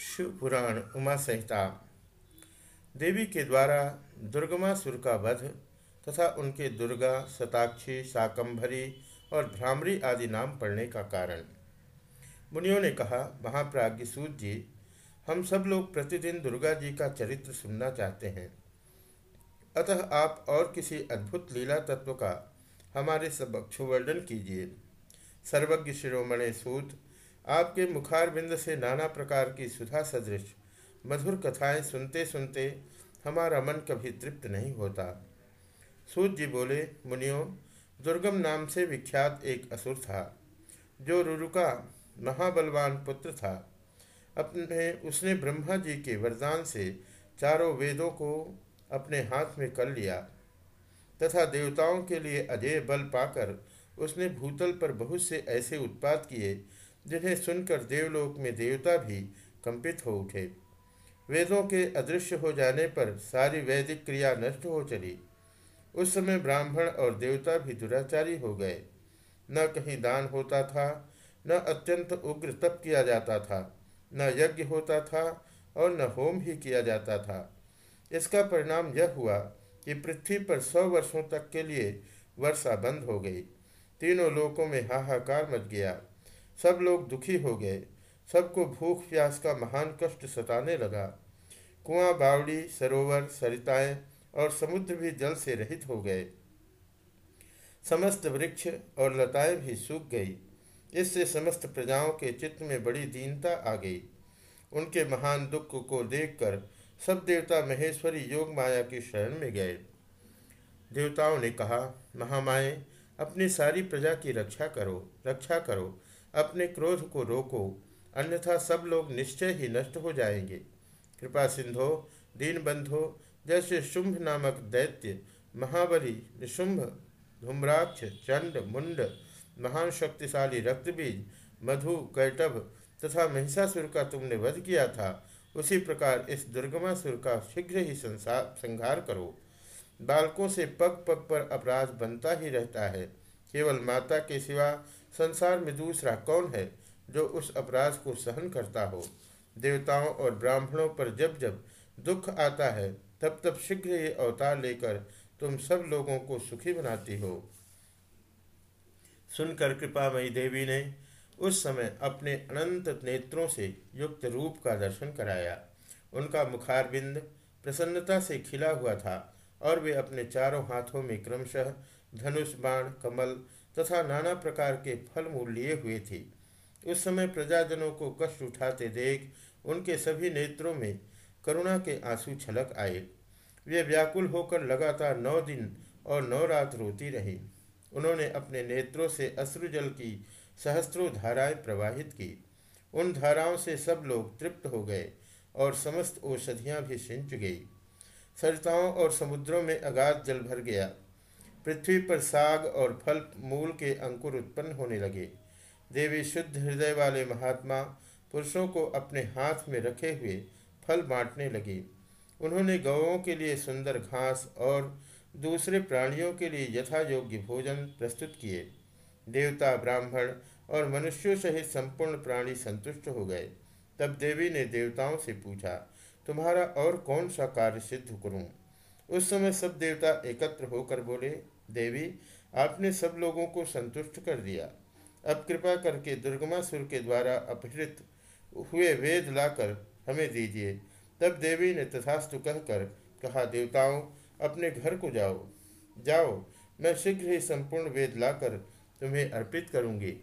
शिव पुराण उमा संहिता। देवी के द्वारा दुर्गमासुर का वध तथा उनके दुर्गा सताक्षी शाकंभरी और भ्रामरी आदि नाम पड़ने का कारण। मुनियों ने कहा महाप्राज्ञ सूत जी, हम सब लोग प्रतिदिन दुर्गा जी का चरित्र सुनना चाहते हैं। अतः आप और किसी अद्भुत लीला तत्व का हमारे समक्ष वर्णन कीजिए। सर्वज्ञ शिरोमणि सूत आपके मुखार बिंद से नाना प्रकार की सुधा सदृश, मधुर कथाएँ सुनते सुनते हमारा मन कभी तृप्त नहीं होता। सूत जी बोले, मुनियो, दुर्गम नाम से विख्यात एक असुर था, जो रुरुका महाबलवान पुत्र था। अपने, उसने ब्रह्मा जी के वरदान से चारों वेदों को अपने हाथ में कर लिया तथा देवताओं के लिए अजय बल पाकर उसने भूतल पर बहुत से ऐसे उत्पाद किए जिन्हें सुनकर देवलोक में देवता भी कंपित हो उठे। वेदों के अदृश्य हो जाने पर सारी वैदिक क्रिया नष्ट हो चली। उस समय ब्राह्मण और देवता भी दुराचारी हो गए। न कहीं दान होता था, न अत्यंत उग्र तप किया जाता था, न यज्ञ होता था और न होम ही किया जाता था। इसका परिणाम यह हुआ कि पृथ्वी पर सौ वर्षों तक के लिए वर्षा बंद हो गई। तीनों लोकों में हाहाकार मच गया। सब लोग दुखी हो गए। सबको भूख प्यास का महान कष्ट सताने लगा। कुआँ, बावड़ी, सरोवर, सरिताएँ और समुद्र भी जल से रहित हो गए। समस्त वृक्ष और लताएँ भी सूख गई। इससे समस्त प्रजाओं के चित्त में बड़ी दीनता आ गई। उनके महान दुख को देखकर सब देवता महेश्वरी योग माया की शरण में गए। देवताओं ने कहा, महामाए, अपनी सारी प्रजा की रक्षा करो रक्षा करो। अपने क्रोध को रोको, अन्यथा सब लोग निश्चय ही नष्ट हो जाएँगे। कृपा सिंधो दीन बंधो जैसे शुंभ नामक दैत्य, महाबली, निशुंभ, धूम्राक्ष, चंड, मुंड, महान शक्तिशाली रक्तबीज, मधु कैटभ तथा महिषासुर का तुमने वध किया था, उसी प्रकार इस दुर्गमासुर का शीघ्र ही संसार संहार करो। बालकों से पग पग पर अपराध बनता ही रहता है। केवल माता के सिवा संसार में दूसरा कौन है जो उस अपराध को सहन करता हो? देवताओं और ब्राह्मणों पर जब जब दुख आता है, तब तब शीघ्र ये अवतार लेकर तुम सब लोगों को सुखी बनाती हो। सुनकर कृपामयी देवी ने उस समय अपने अनंत नेत्रों से युक्त रूप का दर्शन कराया। उनका मुखारबिंद प्रसन्नता से खिला हुआ था और वे अपने चारों हाथों में क्रमशः धनुष, बाण, कमल तथा नाना प्रकार के फल मूल लिए हुए थे। उस समय प्रजाजनों को कष्ट उठाते देख उनके सभी नेत्रों में करुणा के आँसू छलक आए। वे व्याकुल होकर लगातार नौ दिन और नौ रात रोती रही। उन्होंने अपने नेत्रों से अश्रुजल की सहस्त्रों धाराएँ प्रवाहित की। उन धाराओं से सब लोग तृप्त हो गए और समस्त औषधियाँ भी सिंच गई। सरिताओं और समुद्रों में अगाध जल भर गया। पृथ्वी पर साग और फल मूल के अंकुर उत्पन्न होने लगे। देवी शुद्ध हृदय वाले महात्मा पुरुषों को अपने हाथ में रखे हुए फल बांटने लगी। उन्होंने गौों के लिए सुंदर घास और दूसरे प्राणियों के लिए यथा योग्य भोजन प्रस्तुत किए। देवता ब्राह्मण और मनुष्यों सहित संपूर्ण प्राणी संतुष्ट हो गए। तब देवी ने देवताओं से पूछा, तुम्हारा और कौन सा कार्य सिद्ध करूँ? उस समय सब देवता एकत्र होकर बोले, देवी, आपने सब लोगों को संतुष्ट कर दिया। अब कृपा करके दुर्गमा दुर्गमासुर के द्वारा अपहृत हुए वेद लाकर हमें दीजिए। तब देवी ने तथास्तु कहकर कहा, देवताओं, अपने घर को जाओ। जाओ, मैं शीघ्र ही संपूर्ण वेद लाकर तुम्हें अर्पित करूँगी।